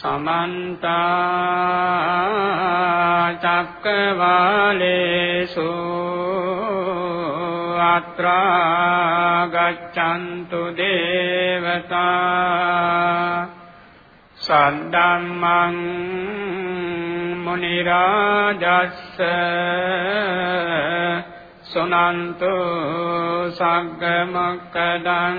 සාදු සමන්ත චක්කවාලේසු අත්‍රා ගච්ඡන්තු දේවතා සද්දම්මං මුනි රාජස්ස සුනන්තු සග්ග මොක්කදං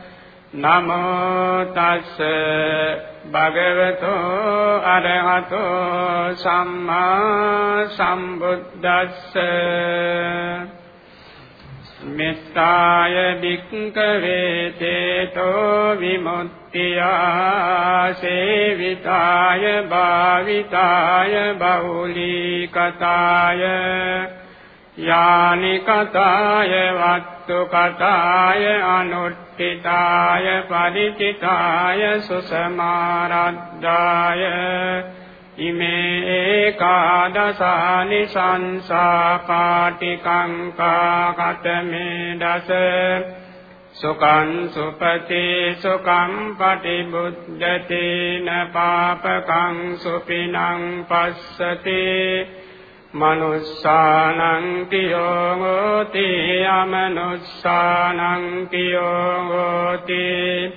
නමෝ තස්ස භගවතෝ අරහතෝ සම්මා සම්බුද්දස්ස. මෙත්තාය වික්කවේ තේතෝ විමුක්තියා සේවිතාය භාවිතාය බහුලීකතාය. යානි කතාය වත්තු කතාය අනුට්ඨිතාය පරිචිතාය සුසමාරද්ධාය ඉමේ ඒකාදසානි සංසා පාටිකංකා කතමේ දස සුකං සුපති සුකං පටිබුද්ධතේන පාපකං සුපිනං පස්සති මනුස්සානං පියෝ හෝති අමනුස්සානං පියෝ හෝති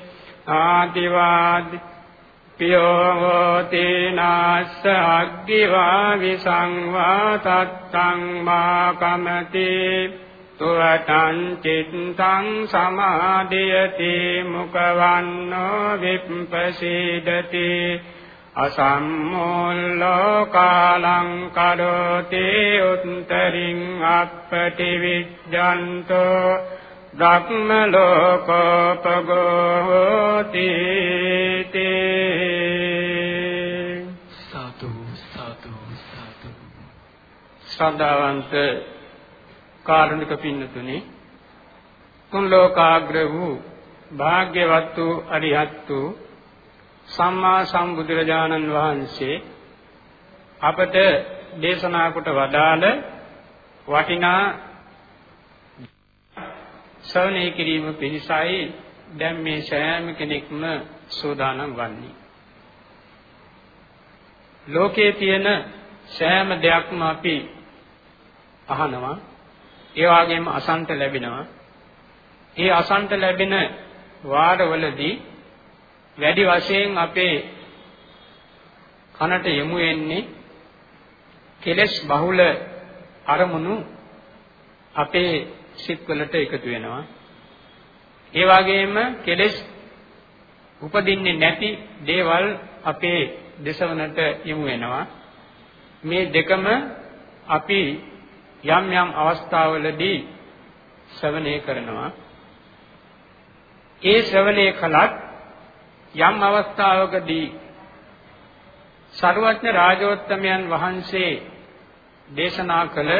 ආදිවාදී පියෝ හෝති නාස්ස අග්ගිවා විසංවා තත්තං මා කමති තුවටං චිත්තං සමාදියති මුකවන්නෝ විප්පසීදති අසම්මෝල්ලෝ කාලං කරෝති උත්තරින් අප්පටි විජ්ජන්තෝ ධක්ම ලෝකෝපගෝති සාදු සාදු සාදු ශ්‍රද්ධාවන්ත කාරුණික පින්නතුනි තුන් ලෝකාග්‍ර වූ භාග්‍යවත් වූ අරිහත් වූ සම්මා සම්බුදුරජාණන් වහන්සේ අපට දේශනා කොට වදාළ වටිනා ශ්‍රවණය කිරීම පිණිසයි දැන් මේ සෑම කෙනෙක්ම සෝදානම් වන්නේ. ලෝකයේ තියෙන සෑම දෙයක්ම අපි අහනවා. ඒ වගේම අසන්ත ලැබෙනවා. ඒ අසන්ත ලැබෙන වාරවලදී වැඩි වශයෙන් අපේ කනට යොමු වෙන්නේ කෙලස් බහුල අරමුණු අපේ සිත්වලට එකතු වෙනවා. ඒ වගේම කෙලස් උපදින්නේ නැති දේවල් අපේ දසවනට යොමු වෙනවා. මේ දෙකම අපි යම් යම් අවස්ථාවලදී ශ්‍රවණය කරනවා. ඒ ශ්‍රවණය කලත් යම් අවස්ථාවකදී සර්වඥ රාජෝත්තමයන් වහන්සේ දේශනා කළ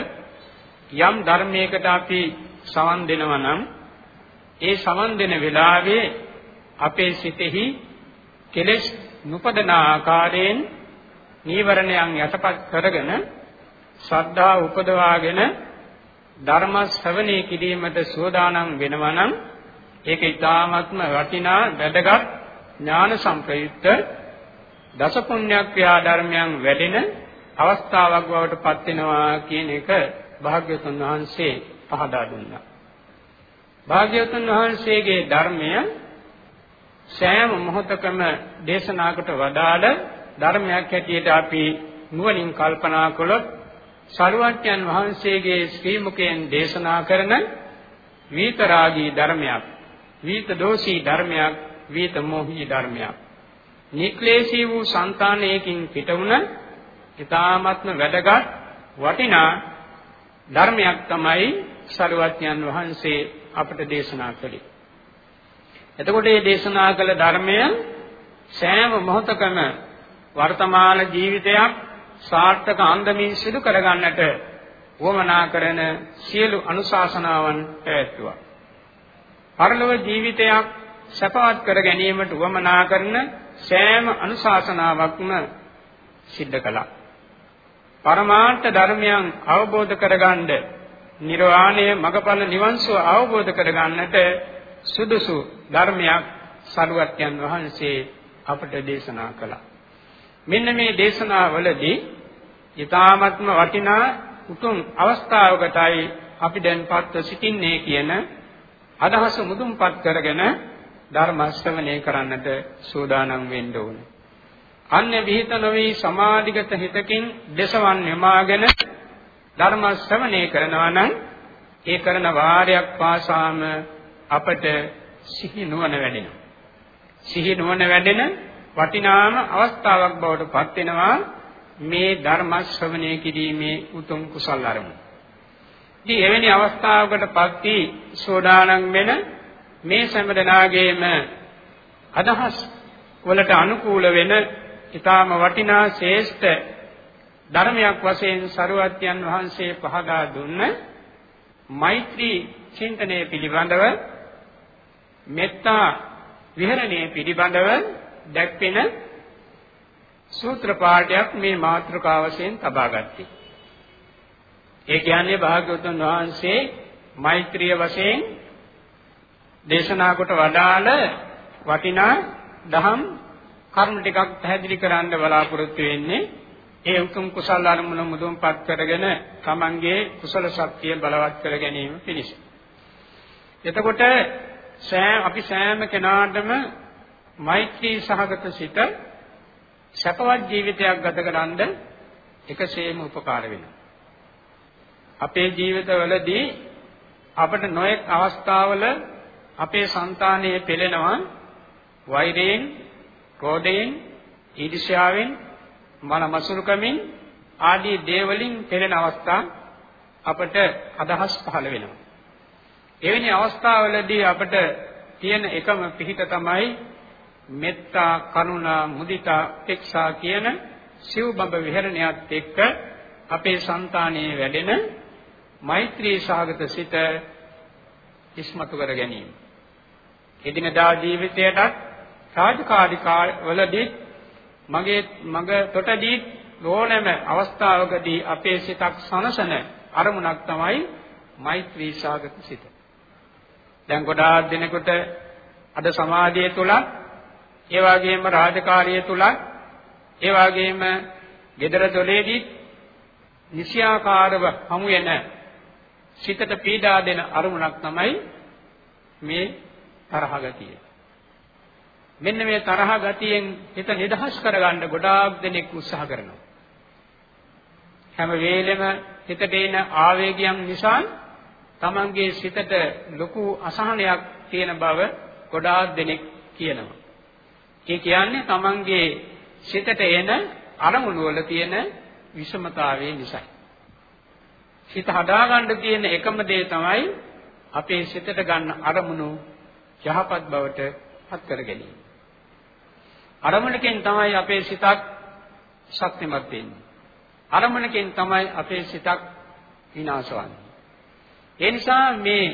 යම් ධර්මයකට අපි සවන් දෙනවා නම් ඒ සවන් දෙන වෙලාවේ අපේ සිතෙහි කෙලෙස් නුපදන ආකාරයෙන් නීවරණයන් යටපත් කරගෙන ශ්‍රද්ධාව උපදවාගෙන ධර්ම ශ්‍රවණය කිරීමට සෝදානම් වෙනවා නම් ඒක ඊ타ත්ම වටිනා වැදගත් ඥාන සංප්‍රයුක්ත දස පුණ්‍යක්‍රියා ධර්මයන් වැඩෙන අවස්ථාවක් බවට පත් වෙනවා කියන එක භාග්‍යවතුන් වහන්සේ පහදා දුන්නා. භාග්‍යවතුන් වහන්සේගේ ධර්මය සෑම මොහොතකම දේශනාකට වදාළ ධර්මයක් හැටියට අපි නුවණින් කල්පනා කළොත් සරුවත්යන් වහන්සේගේ ශ්‍රී මුඛයෙන් දේශනා කරන විතරාගී ධර්මයක් විිත දෝෂී ධර්මයක්, වීතමෝහි ධර්මයක්. නික්ලේශී වූ సంతානයකින් පිටවුන ඊ타ත්ම වැඩගත් වටිනා ධර්මයක් තමයි සරුවත්යන් වහන්සේ අපට දේශනා කළේ. එතකොට මේ දේශනා කළ ධර්මය සෑම මොහොතකම වර්තමාන ජීවිතයක් සාර්ථක අන්දමින් සිදු කරගන්නට වමනා කරන සියලු අනුශාසනාවන් පැවැත්වුවා. පරලොව ජීවිතයක් සපවත් කර ගැනීමට වමනා කරන සෑම අනුශාසනාවක්ම සිද්ධ කළා. පරමාර්ථ ධර්මයන් අවබෝධ කරගන්න නිර්වාණය මගපල නිවන් සුව අවබෝධ කරගන්නට සුදුසු ධර්මයක් සරුවත්යන් වහන්සේ අපට දේශනා කළා. මෙන්න මේ දේශනාවලදී ඊ타ත්ම වටිනා උතුම් අවස්ථාවකටයි අපි දැන් පත්ව සිටින්නේ කියන අදහස මුදුන්පත් කරගෙන ධර්ම ශ්‍රවණය කරන්නට සූදානම් වෙන්න ඕනේ. අන්‍ය විಹಿತ නොවේ සමාධිගත හිතකින් දේශවන් යමාගෙන ධර්ම ශ්‍රවණය කරනවා නම් ඒ කරන වාරයක් පාසාම අපට සිහි නුවණ වැඩෙනවා. සිහි නුවණ වැඩෙන වටිනාම අවස්ථාවක් බවට පත් වෙනවා මේ ධර්ම ශ්‍රවණය කිරීමේ උතුම් කුසල් අරමුණ. ඉතින් එවැනි අවස්ථාවකටපත් වී සෝදානම් වෙන මේ සම්බදනාගේම අදහස් වලට අනුකූල වෙන ඊටාම වටිනා ශ්‍රේෂ්ඨ ධර්මයක් වශයෙන් සරුවත්යන් වහන්සේ පහදා දුන්න මෛත්‍රී චින්තනය පිළිබඳව මෙත්තා විහරණය පිළිබඳව දැක්වෙන සූත්‍ර පාඨයක් මේ මාතෘකාව වශයෙන් තබා ගත්තේ. ඒ කියන්නේ භාග්‍යවතුන් වහන්සේ මෛත්‍රිය වශයෙන් දේශනා කොට වදාළ වටිනා දහම් කරුණු ටිකක් පැහැදිලි කරන්න බලාපොරොත්තු වෙන්නේ ඒ උතුම් කුසල අරමුණ මුදුන්පත් කරගෙන තමන්ගේ කුසල ශක්තිය බලවත් කර ගැනීම පිණිස. එතකොට සෑම අපි සෑම කෙනාටම මෛත්‍රී සහගත සිත සැපවත් ජීවිතයක් ගත කරන්න එකසේම උපකාර වෙනවා. අපේ ජීවිතවලදී අපට නොයෙක් අවස්ථාවල අපේ సంతානයේ පෙළෙනවා වෛරයෙන්, ක්‍රෝධයෙන්, ඊර්ෂ්‍යාවෙන්, මනමසුරුකමින් ආදී දේවලින් පෙළෙන අවස්ථා අපට අදහස් පහළ වෙනවා. එවැනි අවස්ථාවලදී අපට තියෙන එකම පිහිට තමයි මෙත්තා, කරුණා, මුදිතා, උපේක්ෂා කියන සිව්බඹ විහරණයත් එක්ක අපේ సంతානයේ වැඩෙන මෛත්‍රී සාගත සිත ඉස්මතු කර ගැනීම. එදිනදා ජීවිතයටත් රාජකාරී වලදී මගේ මග තොටදී ඕනෑම අවස්ථාවකදී අපේ සිතක් සනසන අරමුණක් තමයි මෛත්‍රී සාගත සිත. දැන් ගොඩාක් දිනකට අද සමාජය තුල ඒ වගේම රාජකාරිය තුල ඒ වගේම gedara දොලේදී නිසියාකාරව හමු වෙන සිතට පීඩා දෙන අරමුණක් තමයි මේ තරහ ගතිය. මෙන්න මේ තරහ ගතියෙන් හිත නිදහස් කරගන්න ගොඩාක් දෙනෙක් උත්සාහ කරනවා. හැම වෙලෙම හිතට එන ආවේගයන් නිසා තමන්ගේ සිතට ලොකු අසහනයක් තියෙන බව ගොඩාක් දෙනෙක් කියනවා. ඒ කියන්නේ තමන්ගේ සිතට එන අරමුණු වල තියෙන විෂමතාවය නිසායි. සිත හදාගන්න තියෙන එකම දේ තමයි අපේ සිතට ගන්න අරමුණු යහපත් බවට පත් කර ගැනීම. අරමුණකින් තමයි අපේ සිතක් ශක්තිමත් වෙන්නේ. අරමුණකින් තමයි අපේ සිතක් විනාශ වන්නේ. ඒ නිසා මේ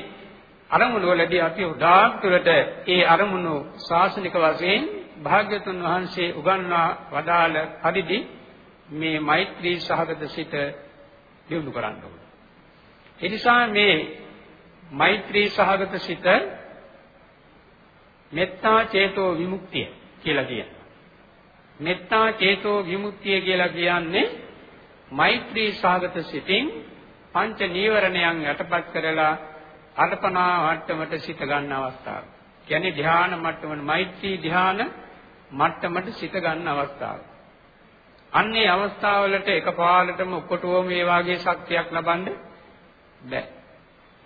අරමුණු වලදී අපි උදාක් තුරට ඒ අරමුණු ශාසනික වශයෙන් භාග්‍යතුන් වහන්සේ උගන්වා වදාළ පරිදි මේ මෛත්‍රී සහගත සිත දියුණු කරන්න ඕනේ. ඒ නිසා මේ මෛත්‍රී සහගත සිත මෙත්තා චේතෝ විමුක්තිය කියලා කියනවා. මෙත්තා චේතෝ විමුක්තිය කියලා කියන්නේ මෛත්‍රී සහගත සිතින් පංච නීවරණයන් යටපත් කරලා අර්පණා මට්ටමට සිත ගන්න අවස්ථාව. කියන්නේ ධ්‍යාන මට්ටමන මෛත්‍රී ධ්‍යාන මට්ටමට සිත ගන්න අවස්ථාව. අන්නේ අවස්ථාවලට එකපාරටම ඔක්කොටම මේ වාගේ ශක්තියක් ලබන්න බෑ.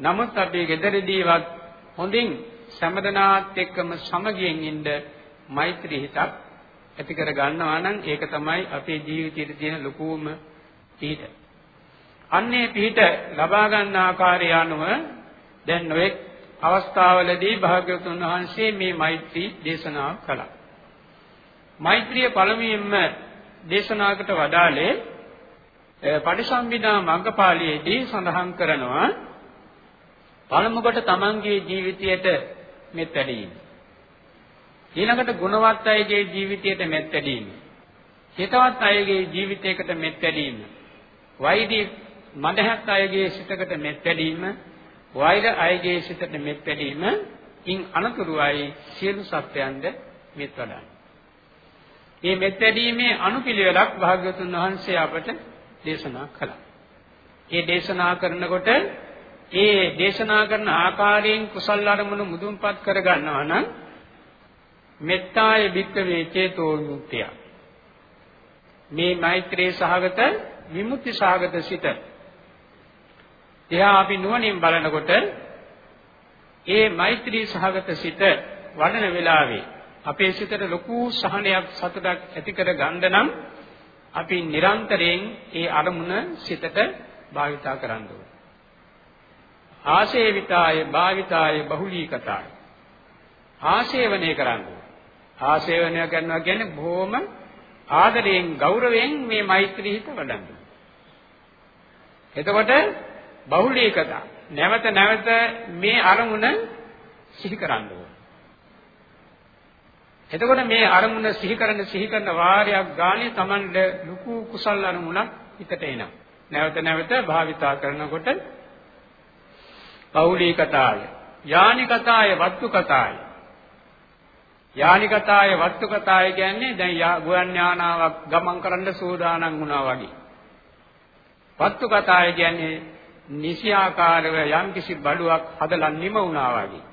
නමුත් අපි gederදීවත් හොඳින් සමදනාත් එක්කම සමගියෙන් ඉන්න මෛත්‍රී හිතක් ඇති කර ගන්නවා නම් ඒක තමයි අපේ ජීවිතයේ තියෙන ලොකුම පිහිට. අන්නේ පිහිට ලබා ගන්න ආකාරය අනුව දැන් නොඑක් අවස්ථාවලදී භාග්‍යවතුන් වහන්සේ මේ මෛත්‍රී දේශනා කළා. මෛත්‍රිය පළමුවෙන්ම දේශනාකට වදාළේ පටිසම්භිදා මග්ගපාළියේදී සඳහන් කරනවා පළමු කොට තමන්ගේ ජීවිතයට මෙත් වැඩීම. ඊළඟට ගුණවත් අයගේ ජීවිතයට මෙත් වැඩීම. හිතවත් අයගේ ජීවිතයකට මෙත් වැඩීම. වෛදී මදහත් අයගේ සිතකට මෙත් වැඩීම. වෛර අයගේ සිතට මෙත් වැඩීම. ඉන් අනතුරුයි සියලු සත්‍යයන්ද මෙත් වඩන්නේ. මේ මෙත් වැඩීමේ අනුපිළිවෙලක් භාග්‍යවතුන් වහන්සේ අපට දේශනා කළා. ඒ දේශනා කරනකොට ඒ දේශනා කරන ආකාරයෙන් කුසල් අරමුණු මුදුන්පත් කර ගන්නවා නම් මෙත්තාය වික්කවේ චේතෝ විමුක්තිය. මේ මෛත්‍රී සහගත විමුක්ති සහගත සිත. එහා අපි නුවණින් බලනකොට ඒ මෛත්‍රී සහගත සිත වඩන වෙලාවේ අපේ සිතට ලොකු සහනයක් සතුටක් ඇති කර ගන්න නම් අපි නිරන්තරයෙන් ඒ අරමුණ සිතට භාවිතා කරන්න ඕනේ. ආශේවිතාය භාවිතාය බහුලීකතාය. ආශේවනය කරන්න ඕනේ. ආශේවනය කරනවා කියන්නේ බොහොම ආදරයෙන් ගෞරවයෙන් මේ මෛත්‍රී හිත වඩන්න. එතකොට බහුලීකතා නැවත නැවත මේ අරමුණ සිහි කරන්න ඕනේ. එතකොට මේ අරමුණ සිහි කරන සිහි කරන වාරයක් ගානේ Tamande ලুকু කුසල් අරමුණක් හිතට එනවා. නැවත නැවත භාවිතා කරනකොට පෞලීකතාය, යානිකතාය, වත්තුකතාය. යානිකතාය, වත්තුකතාය කියන්නේ දැන් ගුවන් යානාවක් ගමන් කරන්න සූදානම් වුණා වගේ. වත්තුකතාය කියන්නේ නිසියාකාරව යම්කිසි බඩුවක් හදලා නිම වුණා වගේ.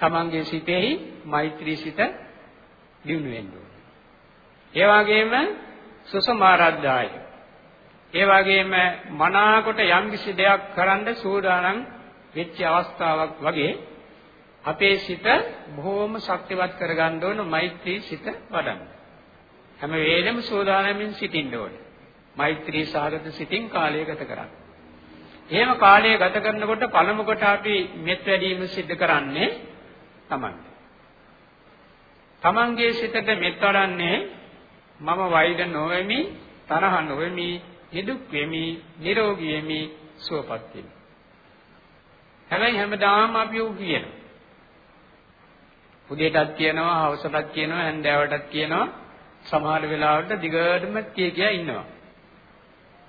තමන්ගේ සිතෙහි මෛත්‍රී සිත දිනු වෙන්න ඕනේ. ඒ වගේම සුසමාරද්ධාය. ඒ වගේම මනාකොට යම්කිසි දෙයක් කරන්න සූදානම් වෙච්ච අවස්ථාවක් වගේ අපේ සිත බොහොම ශක්තිවත් කරගන්න ඕන මෛත්‍රී සිත වඩන්න. හැම වෙලෙම සූදානමින් සිටින්න ඕනේ. මෛත්‍රී සාගත සිතින් කාලය ගත කරන්න. එහෙම කාලය ගත කරනකොට පළමු කොට අපි මෙත් වැඩීම සිද්ධ කරන්නේ තමන්ට. තමන්ගේ සිතට මෙත් වඩන්නේ මම වෛර නොවෙමි, තරහ නොවෙමි, නිදුක් වෙමි, නිරෝගී වෙමි, සුවපත් වෙමි. හැබැයි හැමදාම අපි උ කියනවා. උදේටත් කියනවා, හවසටත් කියනවා, හැන්දෑවටත් කියනවා. සමහර වෙලාවට දිගටම කිය කිය ඉන්නවා.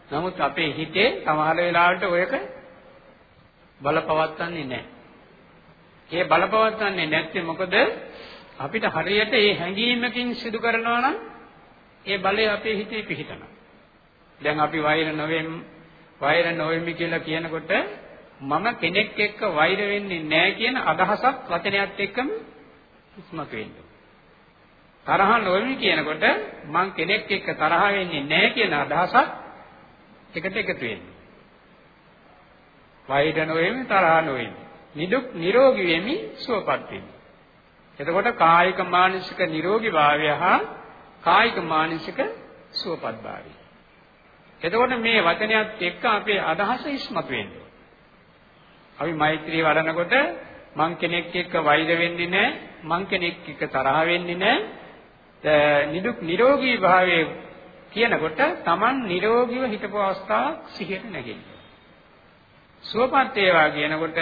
නමුත් අපේ හිතේ සමහර වෙලාවට ඔයක බලපවත්න්නේ නැහැ. ඒ බලපවත්වන්නේ නැත්තේ මොකද අපිට හරියට ඒ හැඟීමකින් සිදු කරනවා නම් ඒ බලය අපේ හිතේ පිහිටනවා. දැන් අපි වෛර නොවෙම් වෛර නොවෙමි කියලා කියනකොට මම කෙනෙක් එක්ක වෛර වෙන්නේ නැහැ කියන අදහසක් වචනයත් එක්කම ඉස්මතු වෙනවා. තරහ නොවෙමි කියනකොට මං කෙනෙක් එක්ක තරහ වෙන්නේ නැහැ කියන අදහසක් එකට එකතු වෙනවා. වෛර නොවෙමි තරහ නොවෙමි නිදුක් නිරෝගී වෙමි සුවපත් වෙමි. එතකොට කායික මානසික නිරෝගී භාවය හා කායික මානසික සුවපත් භාවය. එතකොට මේ වචනයත් එක්ක අපේ අදහස ඉස්මතු වෙනවා. අපි මෛත්‍රී වඩනකොට මං කෙනෙක් එක්ක වෛර වෙන්නේ නැහැ, මං කෙනෙක් එක්ක තරහ වෙන්නේ නැහැ. නිදුක් නිරෝගී භාවයේ කියනකොට Taman නිරෝගීව හිටපු අවස්ථාවක් සිහියට නැගෙනවා. සුවපත් වේවා කියනකොට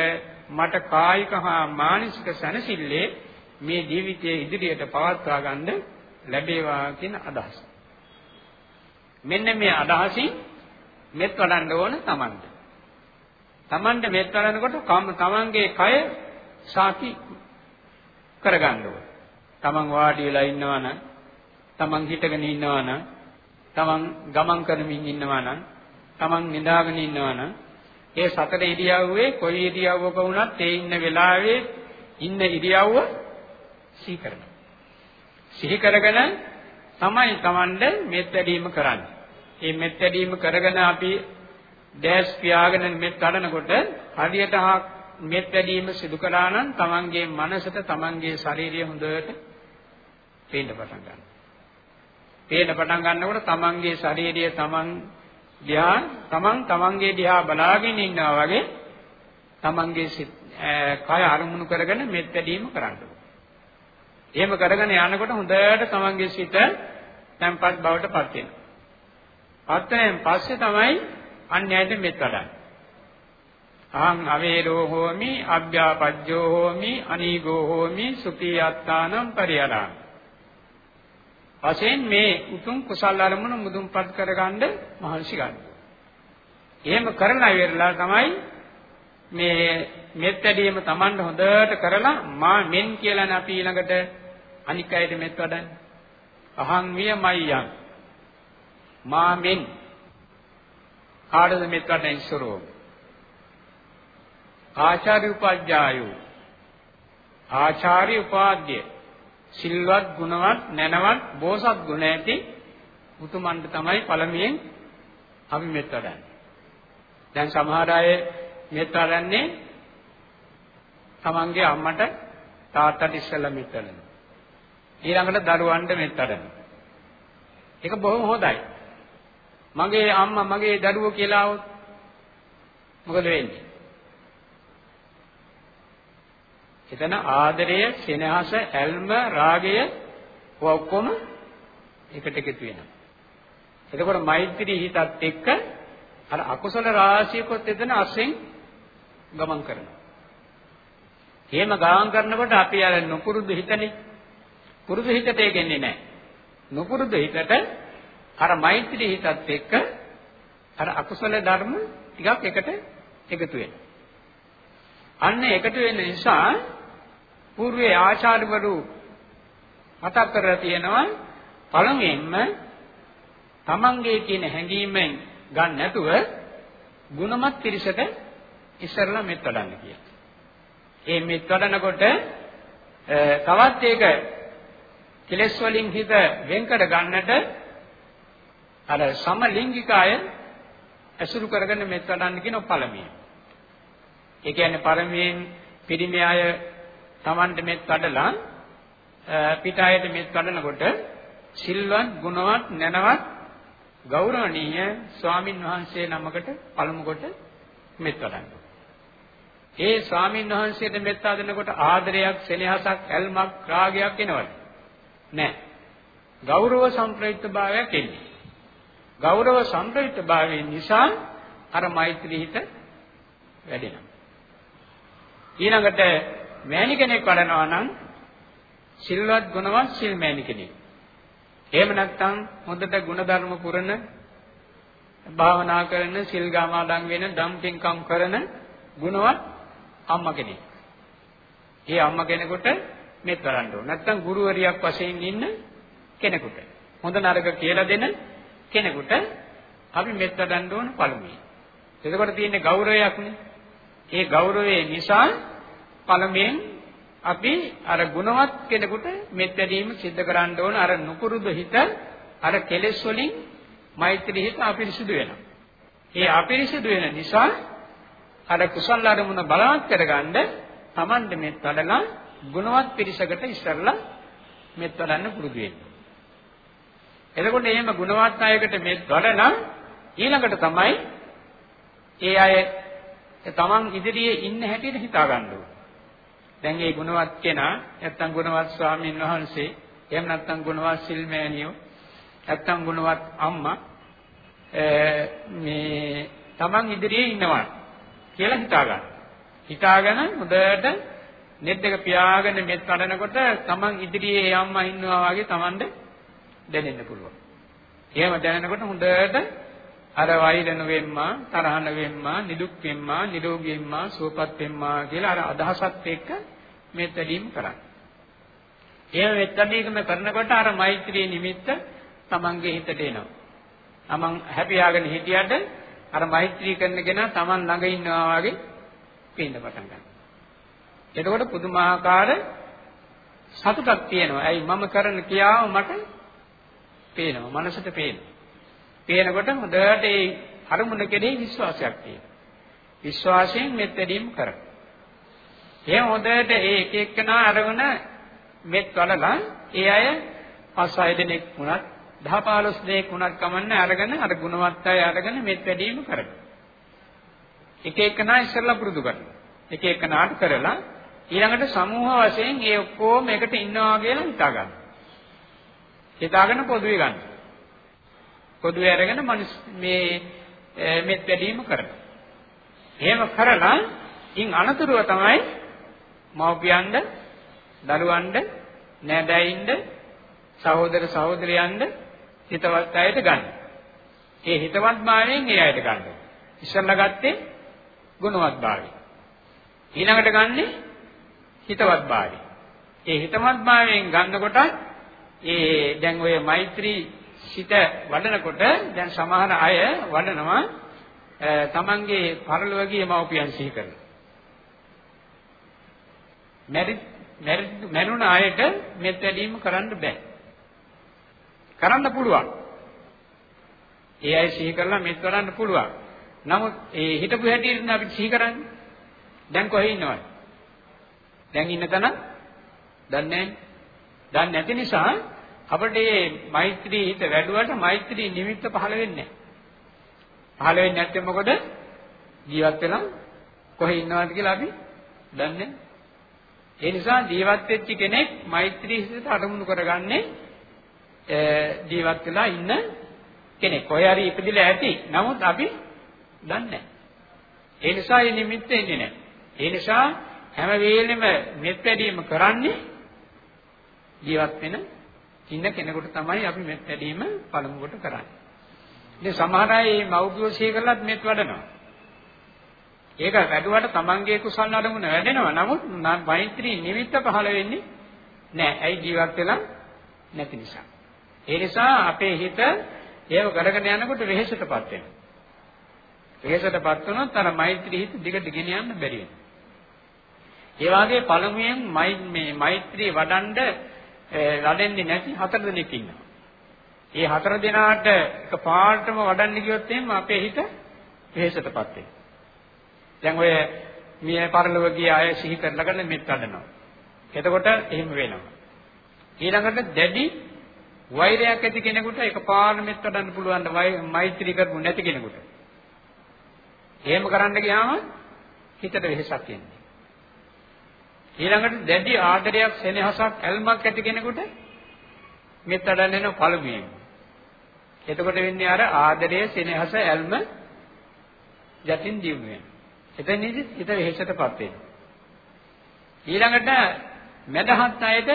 මට කායික හා මානසික සැනසෙල්ලේ මේ ජීවිතයේ ඉදිරියට පවත්වා ගන්න ලැබේවා කියන අදහස. මෙන්න මේ අදහසින් මෙත් වඩන්න ඕන Tamanට. Tamanට මෙත් වඩනකොට තමන්ගේ කය සාකි කරගන්න ඕන. Taman වාඩි වෙලා ඉන්නවා නම්, Taman හිටගෙන ඉන්නවා නම්, Taman ගමන් කරමින් ඉන්නවා නම්, Taman නිදාගෙන ඉන්නවා නම් ඒ සතර ඉරියව්වේ කොයි ඉරියව්වක වුණත් ඒ ඉන්න වෙලාවේ ඉන්න ඉරියව්ව සිහි කරනවා. සිහි කරගෙන තමයි Tamande මෙත් වැඩීම කරන්නේ. මේ මෙත් වැඩීම කරගෙන අපි දැස් පියාගෙන මෙත් කඩනකොට හරියට මෙත් වැඩිම සිදු කළා නම් තමන්ගේ මනසට තමන්ගේ ශරීරය හොඳට පේන්න පටන් ගන්නවා. පේන්න පටන් ගන්නකොට තමන්ගේ ශරීරය තමන් දිහා තමන් තමන්ගේ දිහා බලාගෙන ඉන්නවා වගේ තමන්ගේ කය අරමුණු කරගෙන මෙත් වැඩිම කරන්න එහෙම කරගෙන යනකොට හොඳට තමන්ගේ සිත තැම්පත් බවට පත් වෙනවා. පත් වෙනන් පස්සේ තමයි අන්‍යයට මෙත් වඩන්නේ. අහං අවේරෝ හෝමි අභ්‍යාපජ්ජෝ හෝමි අනීගෝ හෝමි සුඛී අත්තානම් පරියරාම වශයෙන් මේ උතුම් කුසල් අරමුණ මුදුන්පත් කරගන්න මහන්සි ගන්න. එහෙම කරන ඉවරලා තමයි මේ මෙත් වැඩිම Tamanne හොඳට කරලා මා මෙන් කියලානේ අපි ඊළඟට අනික් අයට මෙත් වඩන්නේ. අහං වියමයියං මා මෙන් කාටද මෙත් වඩන්නේ ඉස්සරෝ ආචාර්ය උපාධ්‍යායෝ ආචාර්ය උපාධ්‍ය සිල්වත් ගුණවත් නැනවත් බෝසත් ගුණ ඇති උතුමන්ට තමයි පළමුවෙන් අපි මෙත් වඩන්නේ. දැන් සමහර අය මෙත් වඩන්නේ තමන්ගේ අම්මට තාත්තට ඉස්සෙල්ලා මෙත් වඩනවා. ඊළඟට දරුවන්ට මෙත් වඩනවා. ඒක බොහොම හොඳයි. මගේ අම්මා මගේ දරුවෝ කියලා આવොත් මොකද වෙන්නේ? එතන ආදරය, සෙනෙහස, ඇල්ම, රාගය ඔක්කොම එකට එකතු වෙනවා. එතකොට මෛත්‍රී හිතත් එක්ක අර අකුසල රාශියකොත් එතන අසෙන් ගමන් කරනවා. එහෙම ගමන් කරනකොට අපි අර නුපුරුදු හිතනේ. පුරුදු හිතට ඒකෙන්නේ නැහැ. නුපුරුදු හිතට අර මෛත්‍රී හිතත් එක්ක අර අකුසල ධර්ම ටිකක් එකට එකතු වෙනවා. අන්න එකතු වෙන නිසා పూర్වේ ආචාර්යවරු මතක් කරලා තියෙනවා පළමුවෙන්ම තමන්ගේ කියන හැඟීමෙන් ගන්න නැතුව ගුණමත් පිරිසට ඉස්සරලා මෙත් වඩන්න කියලා. ඒ මෙත් වඩනකොට තවත් ඒක කෙලස් වලින් හිත වෙන්කර ගන්නට අර සමලිංගික අය ඇසුරු කරගෙන මෙත් වඩන්න කියන පළමුවෙන්. ඒ කියන්නේ පළමුවෙන් පිරිමි අය Tamante මෙත් වඩලා පිටායට මෙත් වඩනකොට සිල්වත් ගුණවත් නැනවත් ගෞරවනීය ස්වාමින් වහන්සේ නමකට පළමු කොට මෙත් වඩනවා. ඒ ස්වාමින් වහන්සේට මෙත් වදනකොට ආදරයක්, සෙනෙහසක්, ඇල්මක්, රාගයක් එනවද? නැහැ. ගෞරව සම්ප්‍රයුක්ත භාවයක් එන්නේ. ගෞරව සම්ප්‍රයුක්ත භාවයෙන් නිසා අර මෛත්‍රී හිත වැඩෙනවා. ඊළඟට මෑණි කෙනෙක් වඩනවා නම් සිල්වත් ගුණවත් සිල් මෑණි කෙනෙක්. එහෙම නැත්නම් හොඳට ಗುಣධර්ම පුරන භාවනා කරන සිල් ගාමාදන් වෙන ධම් පින්කම් කරන ගුණවත් අම්මා කෙනෙක්. ඒ අම්මා කෙනෙකුට මෙත් වරන්න ඕන. නැත්නම් ගුරුවරියක් වශයෙන් ඉන්න කෙනෙකුට. හොඳ නරක කියලා දෙන කෙනෙකුට අපි මෙත් වඩන්න ඕන පළමුවෙන්. එතකොට තියෙන්නේ ගෞරවයක්නේ. ඒ ගෞරවය නිසා පළමුවෙන් අපි අර ගුණවත් කෙනෙකුට මෙත් වැඩීම සිද්ධ කරන්න ඕන අර නුකුරුදු හිත අර කෙලෙස් වලින් මෛත්‍රී හිත අපිරිසුදු වෙනවා. ඒ අපිරිසුදු වෙන නිසා අර කුසල අරමුණ බලවත් කරගන්න Tamande මෙත් වඩලා ගුණවත් පිරිසකට ඉස්සරලා මෙත් වඩන්න පුරුදු වෙන්න. එතකොට එහෙම ගුණවත් අයකට මෙත් වඩලා ඊළඟට තමයි ඒ අය තමන් ඉදිරියේ ඉන්න හැටියට හිතා ගන්න ඕනේ. දැන් මේ ගුණවත් කෙනා නැත්තම් ගුණවත් ස්වාමීන් වහන්සේ එහෙම නැත්තම් ගුණවත් සිල්මෑණියෝ නැත්තම් ගුණවත් අම්මා මේ තමන් ඉදිරියේ ඉන්නවා කියලා හිතා ගන්න. හිතාගෙන හොඳට net එක පියාගෙන මෙත් කඩනකොට තමන් ඉදිරියේ අම්මා ඉන්නවා වගේ තමන්ට දැනෙන්න පුළුවන්. එහෙම දැනෙනකොට හොඳට අර වෛර නොවෙම්මා තරහ නොවෙම්මා නිදුක් වෙම්මා නිරෝගී වෙම්මා සුවපත් වෙම්මා කියලා අර අදහසත් එක්ක මෙත් වැඩීම කරන්නේ. එහෙම මෙත් වැඩීම කරනකොට අර මෛත්‍රී නිමිත්ත තමන්ගේ හිතට එනවා. තමන් හැපියාගෙන හිටියට අර මෛත්‍රී කරන කෙනා තමන් ළඟ ඉන්නවා වගේ පේන්න පටන් ගන්නවා. එතකොට පුදුමාකාර සතුටක් තියෙනවා. ඇයි මම කරන කියාව මට පේනවා. මනසට පේනවා. පේනකොට හොඳට ඒ අරමුණ කෙරෙහි විශ්වාසයක් තියෙනවා. විශ්වාසයෙන් මෙත් වැඩීම කරනවා. එහෙනම් හොඳට ඒ එක එක්කනා අරගෙන මෙත් වලලා ඒ අය පස් හය දෙනෙක් වුණත් 10 15 දෙනෙක් වුණත් කමන්නේ අරගෙන අර ගුණවත් අය අරගෙන මෙත් වැඩිම කරනවා. එක එකනා ඉස්සෙල්ලා පුරුදු කරනවා. එක එකනාට කරලා ඊළඟට සමූහ වශයෙන් ඒ ඔක්කොම එකට ඉන්නවා කියලා හිතා ගන්න. හිතාගෙන පොදුවේ ගන්න. පොදුවේ අරගෙන මේ මෙත් වැඩිම කරනවා. එහෙම කරලා ඉන් අනතුරුව තමයි මව්පියන්ද දරුවන්ද නෑදෑයින්ද සහෝදර සහෝදරයන්ද හිතවත් අයට ගන්න. ඒ හිතවත් භාවයෙන් ඒ අයට ගන්න. ඉස්සල්ලා ගත්තේ ගුණවත් භාවය. ඊළඟට ගන්නේ හිතවත් භාවය. ඒ හිතවත් භාවයෙන් ගන්නකොට ඒ දැන් ඔය මෛත්‍රී සිත වඩනකොට දැන් සමහර අය වඩනවා තමන්ගේ පරලෝකීය මව්පියන් සිහි කරලා. මැරුණ අයට මෙත් වැඩීම කරන්න බෑ. කරන්න පුළුවන්. ඒ අය සිහි කරලා මෙත් කරන්න පුළුවන්. නමුත් ඒ හිතපු හැටියට අපිට සිහි කරන්නේ. දැන් කොහේ ඉන්නවද? දැන් ඉන්න තැන දන්නේ නැහැ. නැති නිසා අපිට මේ මෛත්‍රී හිත වැඩුවට මෛත්‍රී නිමිත්ත පහළ වෙන්නේ නැහැ. පහළ වෙන්නේ නැත්නම් මොකද? ජීවත් වෙලා කොහේ ඉන්නවද කියලා අපි දන්නේ ඒ නිසා ජීවත් වෙච්ච කෙනෙක් මෛත්‍රී හිතට අරමුණු කරගන්නේ ජීවත් වෙලා ඉන්න කෙනෙක්. කොහේ හරි ඉපදිලා ඇති. නමුත් අපි දන්නේ ඒ නිසා මේ නිමිත්ත එන්නේ නැහැ. ඒ නිසා හැම වෙලෙම මෙත් වැඩීම කරන්නේ ජීවත් වෙන ඉන්න කෙනෙකුට තමයි අපි මෙත් වැඩීම පළමු කොට කරන්නේ. ඉතින් සමහර අය මේ මෞර්තිය සිහි කරලත් මෙත් වඩනවා. ඒක වැඩුවට තමන්ගේ කුසල් අරමුණ වැඩෙනවා. නමුත් මෛත්‍රී නිමිත්ත පහළ වෙන්නේ නැහැ. ඇයි ජීවත් වෙලා නැති නිසා. ඒ නිසා අපේ හිත ඒව කරගෙන යනකොට වෙහෙසටපත් වෙනවා. වෙහෙසටපත් වුණොත් අර මෛත්‍රී හිත දිගට ගෙන යන්න බැරි වෙනවා. ඒ වාගේ පළමුවෙන් මේ මෛත්‍රී වඩන්ඩ වැඩෙන්නේ නැති හතර දෙනෙක් ඉන්නවා. ඒ හතර දෙනාට එකපාරටම වඩන්න ගියොත් එහෙනම් අපේ හිත වෙහෙසටපත් වෙනවා. දැන් ඔය මිය පරලොව ගිය අය සිහි කරලාගෙන මෙත් වඩනවා. එතකොට එහෙම වෙනවා. ඊළඟට දැඩි වෛරයක් ඇති කෙනෙකුට එකපාර මෙත් වඩන්න පුළුවන් මෛත්‍රී කරපු නැති කෙනෙකුට. එහෙම කරන්න ගියාම හිතට වෙහෙසක් එන්නේ. ඊළඟට දැඩි ආදරයක් සෙනෙහසක් ඇල්මක් ඇති කෙනෙකුට මෙත් වඩන්න යන පළමුවෙන්. එතකොට වෙන්නේ අර ආදරය සෙනෙහස ඇල්ම යටින් දියුණු වෙනවා. එතනදි හිත වෙහෙසටපත් වෙනවා. ඊළඟට මදහත් අයට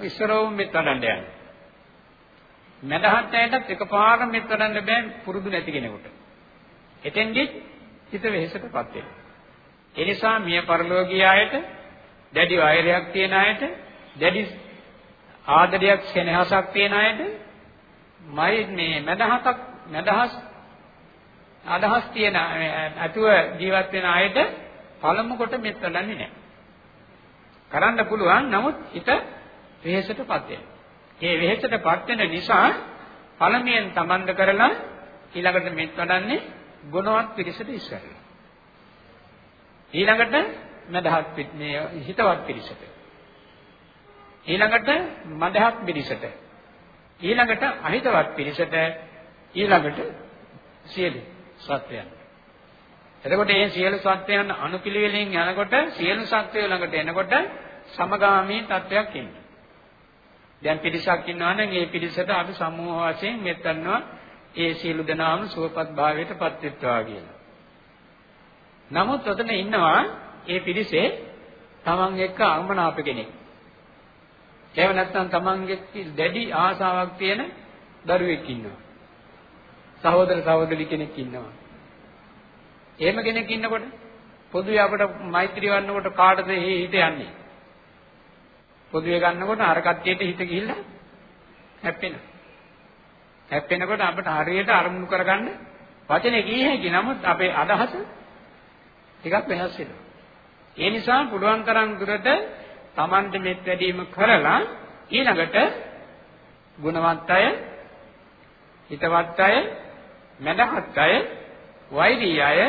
ඉස්සරවම මෙත් වඩන්න යනවා. මදහත් අයටත් එකපාරම මෙත් වඩන්න බෑ පුරුදු නැති කෙනෙකුට. එතෙන්දි හිත වෙහෙසටපත් වෙනවා. ඒ නිසා මිය පරලෝකීය අයට දැඩි වෛරයක් තියෙන අයට දැඩි ආදරයක් සෙනෙහසක් තියෙන අයට මයි මේ මදහතක් මදහස් අදහස් තියෙන අතුව ජීවත් වෙන අයට පළමු කොට මෙත් වඩන්නේ නැහැ. කරන්න පුළුවන් නමුත් හිත වෙහෙසටපත් වෙනවා. ඒ වෙහෙසටපත් වෙන නිසා පළමුවෙන් තමන්ද කරලා ඊළඟට මෙත් වඩන්නේ ගුණවත් පිරිසට ඉස්සරලා. ඊළඟට මදහත් මේ හිතවත් පිරිසට. ඊළඟට මදහත් පිරිසට. ඊළඟට අහිතවත් පිරිසට ඊළඟට සියලු සත්‍යයන්. එතකොට මේ සියලු සත්‍යයන් අනුපිළිවෙලින් යනකොට සියලු සත්‍යය ළඟට එනකොට සමගාමී තත්වයක් එන්නේ. දැන් පිරිසක් ඉන්නවා නම් ඒ පිරිසට අපි සමූහ වශයෙන් මෙතනවා ඒ සියලු දෙනාම සුවපත් භාවයට පත් වෙත්වා කියලා. නමුත් ඔතන ඉන්නවා ඒ පිරිසේ තමන් එක්ක අමනාප කෙනෙක්. එහෙම නැත්නම් තමන්ගේ දැඩි ආසාවක් තියෙන දරුවෙක් ඉන්නවා. සහෝදර සහෝදරි කෙනෙක් ඉන්නවා. එහෙම කෙනෙක් ඉන්නකොට පොදුවේ අපිට මෛත්‍රී වන්නකොට කාටද හිත යන්නේ? පොදුවේ ගන්නකොට අර කට්ටියට හිත ගිහිල්ලා හැප්පෙනවා. හැප්පෙනකොට අපිට හරියට අරමුණු කරගන්න වචනේ කිය හැකි නමුත් අපේ අදහස ටිකක් වෙනස් වෙනවා. ඒ නිසා පුළුවන් තරම් දුරට Tamande මෙත් වැඩීම කරලා ඊළඟට ගුණවත් අය, හිතවත් අය, මැදහත් අය, වෛරී අය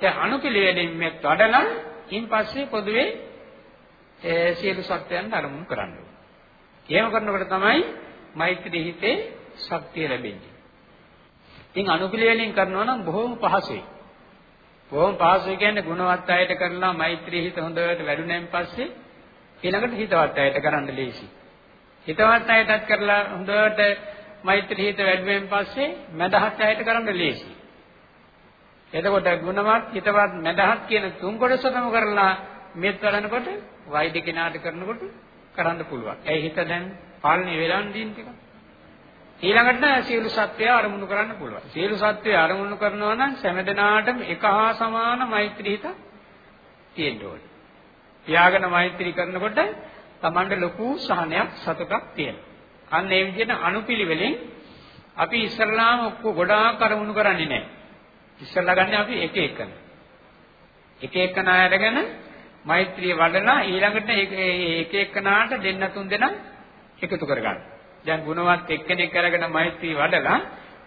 ඒ අනුපිළිවෙලින් මෙත් වඩලා ඉන් පස්සේ පොදුවේ ඒ සියලු සත්‍යයන් අරමුණු කරන්න ඕනේ. එහෙම කරනකොට තමයි මෛත්‍රී හිතේ ශක්තිය ලැබෙන්නේ. ඉතින් අනුපිළිවෙලින් කරනවා නම් බොහොම පහසුයි. බොහොම පහසුයි කියන්නේ ගුණවත් අයට කරලා මෛත්‍රී හිත හොඳට වැඩුණෙන් පස්සේ ඊළඟට හිතවත් අයට කරන්න ලේසි. හිතවත් අයටත් කරලා හොඳට මෛත්‍රී හිත වැඩුවෙන් පස්සේ මදහත් අයට කරන්න ලේසි. එතකොට ගුණවත් හිතවත් මදහත් කියන තුන් කොටසම කරලා මෙත් වඩනකොට වෛද්‍ය කෙනාට කරනකොට කරන්න පුළුවන්. ඒ හිත දැන් පාලනය වෙලා දින් ටික. ඊළඟට සියලු සත්‍යය අරමුණු කරන්න පුළුවන්. සියලු සත්‍යය අරමුණු කරනවා නම් සෑමදෙනාටම එක හා සමාන මෛත්‍රී හිත තියෙන්න ඕනේ. තියාගෙන මෛත්‍රී කරනකොට Tamande ලොකු සහනයක් සතුටක් තියෙනවා. අන්න ඒ විදිහට අනුපිළිවෙලෙන් අපි ඉස්සරලාම ඔක්කො ගොඩාක් අරමුණු කරන්නේ නැහැ. ඉස්සරලා ගන්න අපි එක එකන. එක එකන අයගෙන මෛත්‍රිය වඩලා ඊළඟට එක එකනාට දෙන්න තුන් දෙනා එකතු කරගන්න. දැන් ගුණවත් එක්කෙනෙක් අරගෙන මෛත්‍රී වඩලා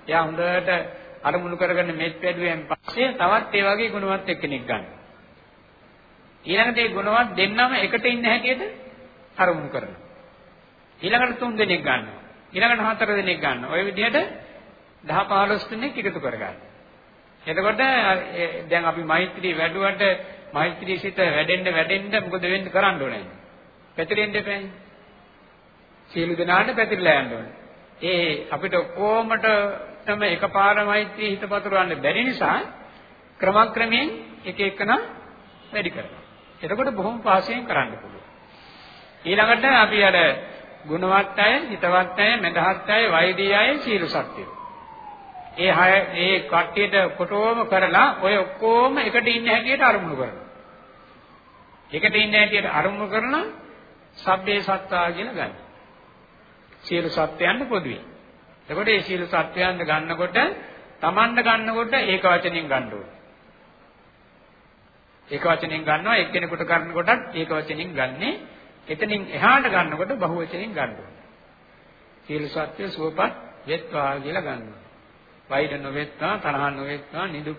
එයා හොඳට අරමුණු කරගෙන මෙත් වැඩුවෙන් පස්සේ තවත් ඒ වගේ ගුණවත් එක්කෙනෙක් ගන්න. ඊළඟට ඒ ගුණවත් දෙන්නම එකට ඉන්න හැටියට අරමුණු කරනවා. ඊළඟට තුන් දෙනෙක් ගන්නවා. ඊළඟට හතර දෙනෙක් ගන්නවා. ওই විදිහට 10 15 දෙනෙක් එකතු කරගන්නවා. එතකොට දැන් අපි මෛත්‍රී වැඩුවට මෛත්‍රී සිත වැඩෙන්න වැඩෙන්න මොකද වෙන්න කරන්න ඕනේ? පැතිරෙන්න එපායි. සියලු දෙනාට පැතිරලා යන්න ඕනේ. ඒ අපිට කොහොමඩටම එකපාර මෛත්‍රී හිත පතුරවන්න බැරි නිසා ක්‍රමක්‍රමයෙන් එක එකන වැඩි කරනවා. එතකොට බොහොම පහසුවෙන් කරන්න පුළුවන්. ඊළඟට අපි අර ගුණවත් අය, හිතවත් අය, මෙදහත් අය, වෛදී අය, සීල සත්‍යය. ඒ හය ඒ කට්ටියට කොටෝම කරලා ඔය ඔක්කොම එකට ඉන්න හැටියට අරමුණු කරනවා. එකට ඉන්න හැටියට අරමුණු කරන සබ්බේ සත්තා කියලා ගන්න. සියලු සත්‍යයන්ට පොදුයි. එතකොට මේ සියලු සත්‍යයන්ට ගන්නකොට Tamanda ගන්නකොට ඒක වචනෙන් ගන්න ඕනේ. ඒක වචනෙන් ගන්නවා එක්කෙනෙකුට කරනකොටත් ඒක වචනෙන් ගන්නේ එතනින් එහාට ගන්නකොට බහුවචනෙන් ගන්න ඕනේ. සියලු සත්‍ය සුවපත් වෙත්වා කියලා ගන්නවා. වෛර නොවෙත්වා, තරහ නොවෙත්වා, නිදුක්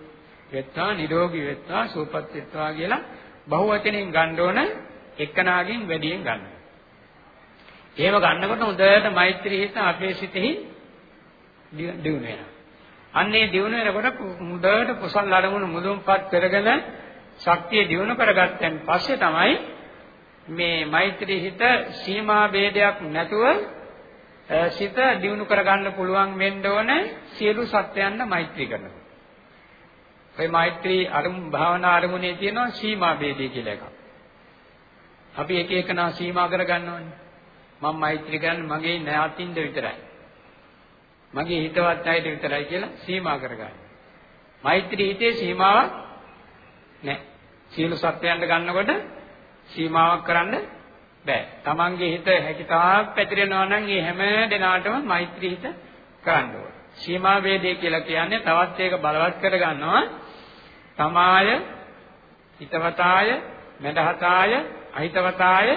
වෙත්වා, නිරෝගී වෙත්වා, සුවපත් වෙත්වා කියලා බහුවචනෙන් ගන්න ඕන එක්කනාගෙන් වැඩියෙන් ගන්න. එහෙම ගන්නකොට හොඳට මෛත්‍රී හිත අපේ සිතෙහි දියුණු වෙනවා. අන්නේ දියුණු වෙනකොට හොඳට කුසල් අරමුණු මුදුන්පත් කරගෙන ශක්තිය දියුණු කරගත්තන් පස්සේ තමයි මේ මෛත්‍රී හිත සීමා ભેදයක් නැතුව සිත දියුණු කරගන්න පුළුවන් වෙන්න ඕන සියලු සත්‍යයන්ට මෛත්‍රී කරනකොට. ඔය මෛත්‍රී අරමු භාවනා අරමුණේ තියෙනවා සීමා ભેදය කියලා එකක්. අපි එක එකනා සීමා කරගන්න ඕනේ. මම මෛත්‍රී කරන්නේ මගේ ඥාතින්ද විතරයි. මගේ හිතවත් අයට විතරයි කියලා සීමා කරගන්න. මෛත්‍රී හිතේ සීමාවක් නැහැ. සියලු සත්‍යයන්ට ගන්නකොට සීමාවක් කරන්න බෑ. Tamange හිත හැකිතාක් පැතිරෙනවා නම් ඒ හැම දිනාටම මෛත්‍රී හිත කරන්න ඕන. සීමා වේදේ කියලා කියන්නේ තවත් ඒක බලවත් කර ගන්නවා. තමාය, හිතවතාය, මෙදහතාය, අහිතවතාය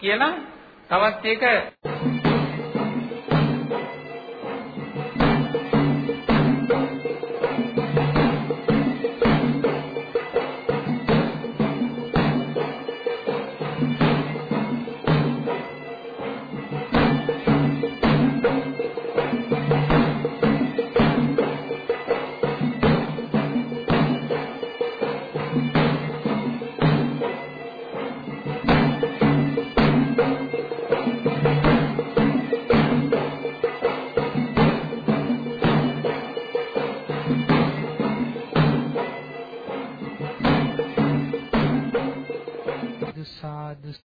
කියලා තවත් ඒක